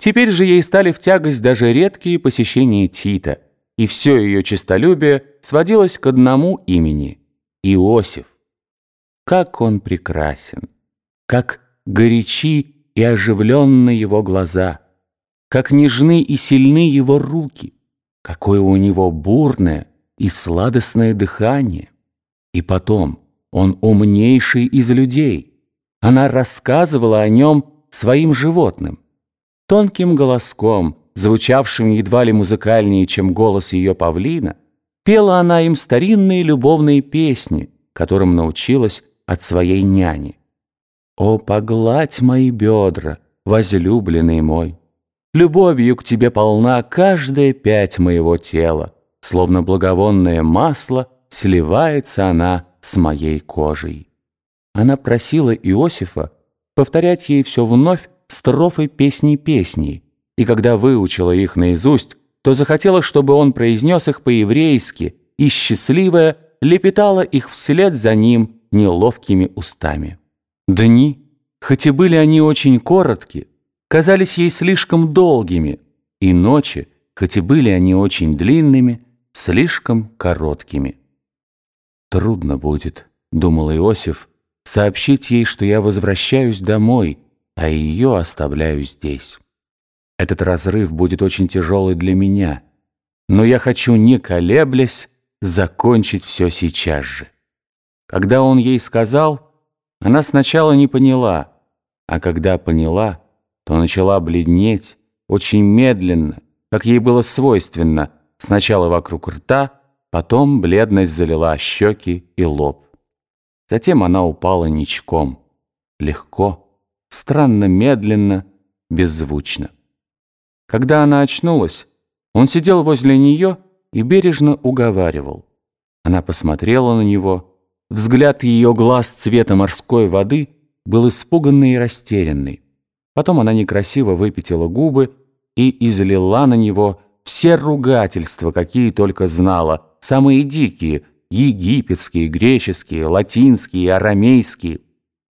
Теперь же ей стали в тягость даже редкие посещения Тита, и все ее честолюбие сводилось к одному имени – Иосиф. Как он прекрасен! Как горячи и оживленны его глаза! Как нежны и сильны его руки! Какое у него бурное и сладостное дыхание! И потом, он умнейший из людей. Она рассказывала о нем своим животным. Тонким голоском, звучавшим едва ли музыкальнее, чем голос ее павлина, пела она им старинные любовные песни, которым научилась от своей няни. «О, погладь мои бедра, возлюбленный мой! Любовью к тебе полна каждая пять моего тела, словно благовонное масло сливается она с моей кожей». Она просила Иосифа повторять ей все вновь строфы песни-песни, и когда выучила их наизусть, то захотела, чтобы он произнес их по-еврейски, и счастливая лепетала их вслед за ним неловкими устами. Дни, хоть и были они очень коротки, казались ей слишком долгими, и ночи, хоть и были они очень длинными, слишком короткими. «Трудно будет», — думал Иосиф, — «сообщить ей, что я возвращаюсь домой», — а ее оставляю здесь. Этот разрыв будет очень тяжелый для меня, но я хочу, не колеблясь, закончить все сейчас же. Когда он ей сказал, она сначала не поняла, а когда поняла, то начала бледнеть очень медленно, как ей было свойственно, сначала вокруг рта, потом бледность залила щеки и лоб. Затем она упала ничком, легко, странно медленно, беззвучно. Когда она очнулась, он сидел возле нее и бережно уговаривал. Она посмотрела на него. Взгляд ее глаз цвета морской воды был испуганный и растерянный. Потом она некрасиво выпятила губы и излила на него все ругательства, какие только знала, самые дикие, египетские, греческие, латинские, арамейские –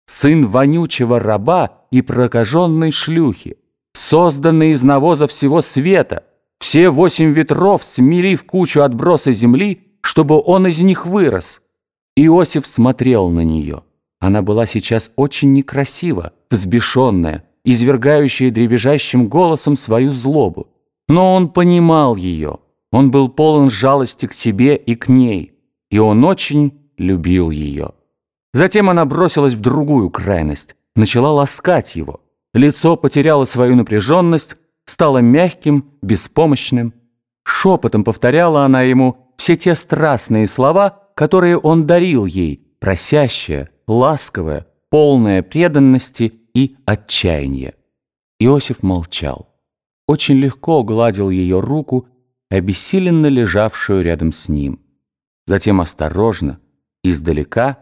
сын вонючего раба и прокаженной шлюхи, созданный из навоза всего света, все восемь ветров смели в кучу отбросы земли, чтобы он из них вырос. Иосиф смотрел на нее. Она была сейчас очень некрасива, взбешенная, извергающая дребезжащим голосом свою злобу. Но он понимал ее. Он был полон жалости к себе и к ней. И он очень любил ее. Затем она бросилась в другую крайность, начала ласкать его. Лицо потеряло свою напряженность, стало мягким, беспомощным. Шепотом повторяла она ему все те страстные слова, которые он дарил ей, просящая, ласковая, полная преданности и отчаяния. Иосиф молчал. Очень легко гладил ее руку, обессиленно лежавшую рядом с ним. Затем осторожно, издалека,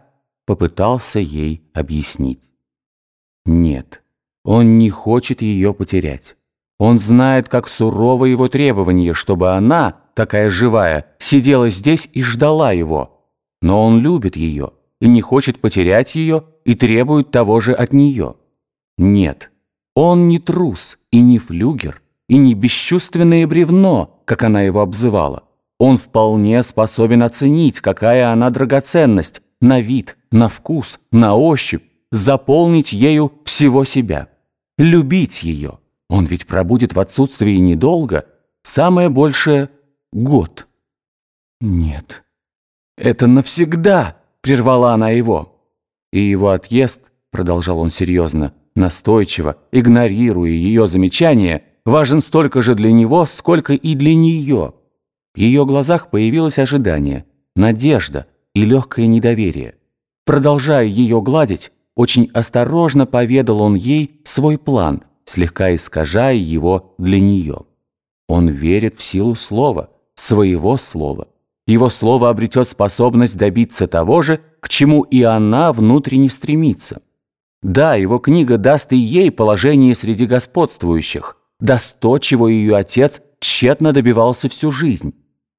попытался ей объяснить. Нет, он не хочет ее потерять. Он знает, как сурово его требование, чтобы она, такая живая, сидела здесь и ждала его. Но он любит ее и не хочет потерять ее и требует того же от нее. Нет, он не трус и не флюгер, и не бесчувственное бревно, как она его обзывала. Он вполне способен оценить, какая она драгоценность, на вид, на вкус, на ощупь, заполнить ею всего себя. Любить ее. Он ведь пробудет в отсутствии недолго, самое большее — год. Нет, это навсегда, прервала она его. И его отъезд, продолжал он серьезно, настойчиво, игнорируя ее замечания, важен столько же для него, сколько и для нее. В ее глазах появилось ожидание, надежда — и легкое недоверие. Продолжая ее гладить, очень осторожно поведал он ей свой план, слегка искажая его для нее. Он верит в силу слова, своего слова. Его слово обретет способность добиться того же, к чему и она внутренне стремится. Да, его книга даст и ей положение среди господствующих, даст то, чего ее отец тщетно добивался всю жизнь.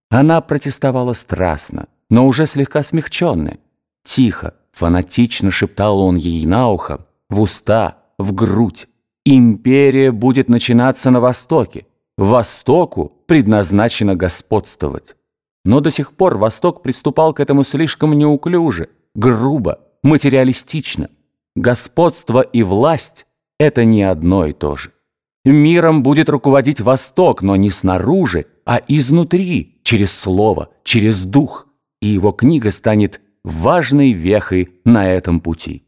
Она протестовала страстно, но уже слегка смягченная. Тихо, фанатично шептал он ей на ухо, в уста, в грудь, Империя будет начинаться на Востоке. Востоку предназначено господствовать. Но до сих пор Восток приступал к этому слишком неуклюже, грубо, материалистично. Господство и власть – это не одно и то же. Миром будет руководить Восток, но не снаружи, а изнутри, через слово, через дух. И его книга станет важной вехой на этом пути.